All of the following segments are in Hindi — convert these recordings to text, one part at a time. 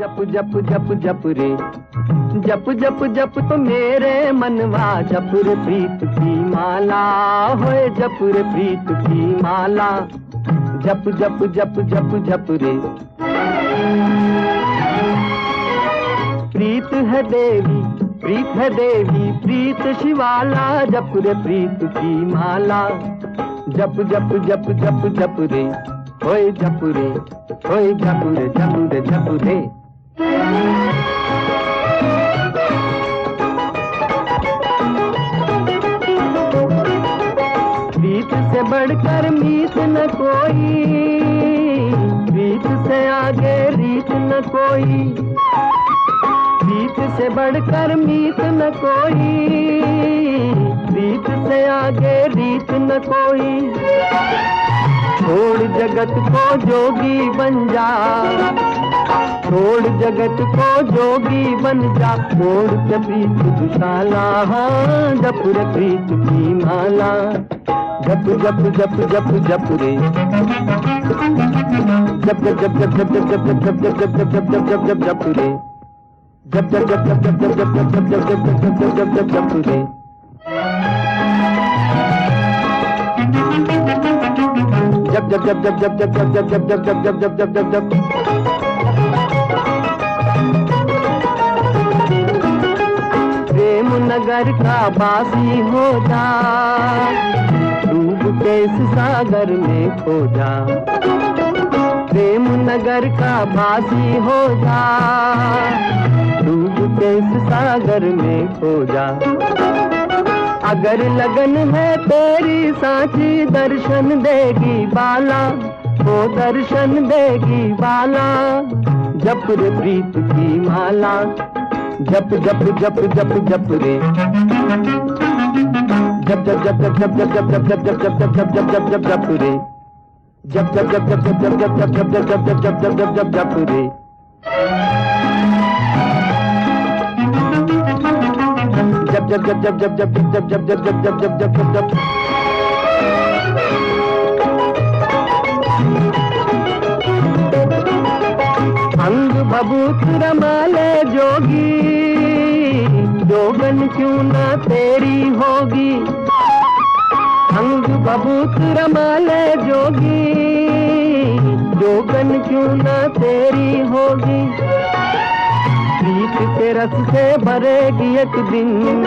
जप जप जप जप रे। जप जप जप तो मेरे मनवा। जप रे प्रीत की माला, होए जप रे प्रीत की माला। जप जप जप जप जप रे। प्रीत है देवी, प्रीत है देवी, प्रीत शिवाला। जप रे प्रीत की माला। जप जप जप जप जप रे। होए जप रे, होए जप रे जप रे, जप बढ़कर मीत न कोई प्रीत से आगे रीत न कोई प्रीत से बढ़कर मीत न कोई प्रीत से आगे रीत न कोई। छोड़ जगत को जोगी बन जा छोड़ जगत को जोगी बन जा छोड़ के प्रीत दुशाला हाँ जप रे प्रीत की माला जप जप जप जप जप रे जप जप जप जप जप जप जप जप जप जप जप जप जप जप जप रे जप जप जप जप जप जप जप जप जप जप जप जप जप जप जप जप रे जप जप जप जप जप जप जप जप जप जप जप जप जप जप जप नगर का बासी हो जा। डूब के इस सागर में खो जा। प्रेम नगर का बासी हो जा। डूब के इस सागर में खो जा। अगर लगन है तेरी सांची, दर्शन देगी बाला। वो दर्शन देगी बाला जप प्रीत की माला। जप जप जप जप जप रे जप जप जप जप जप जप जप जप जप जप जप जप जप जप जप जप रे जप जप जप जप जप जप जप जप जप जप जप जप जप जप जप जप रे जप जप जप जप जप जप जप जप जप जप जप जप जप जप जप अंग भभूत रमाले जोगी, जोगन क्यों ना तेरी होगी? अंग भभूत रमाले जोगी, जोगन क्यों ना तेरी होगी? प्रीत के रस से भरेगी एक दिन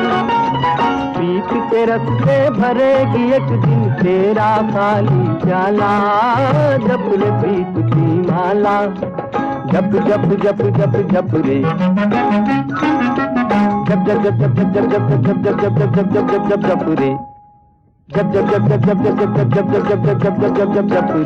प्रीत के रस से भरेगी एक दिन। तेरा खाली जप रे प्रीत की माला। जप जप जप जप जप रे जप जप जप जप जप जप जप जप जप जप जप जप जप जप जप रे जप जप जप जप जप जप जप जप जप जप जप जप जप जप जप रे